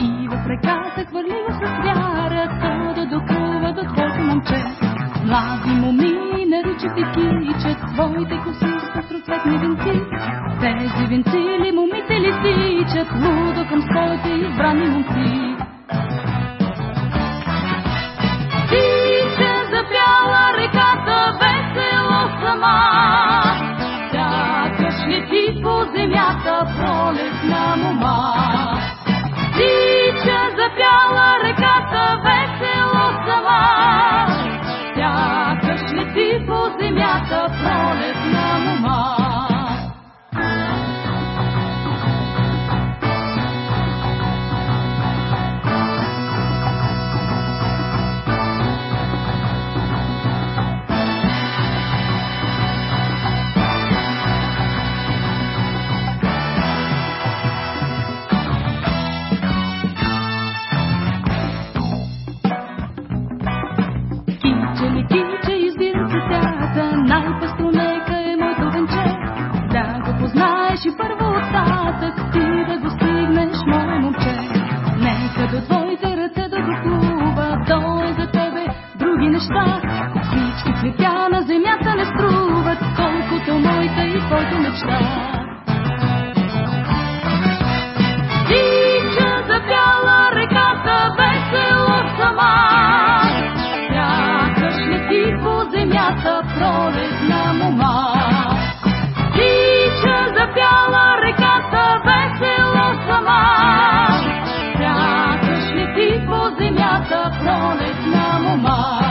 И в реката хвърлил с да доплува до твоето момче. Млади моми наричат и кичат своите коси с венци. Тези венци ли момите ли тичат лудо към своите избрани момци? Лети по земята пролетна мома. Тича запяла реката весело сама. Сякаш лети по земята пролетна мома. първо оттатък ти да достигнеш, мое момче. Нека до твоите ръце да доплува, е за тебе други неща. Всички цветя на земята не струват, колкото моята и твоето мечта. Тича запяла реката весело сама, сякаш лети по земята пролетна. My.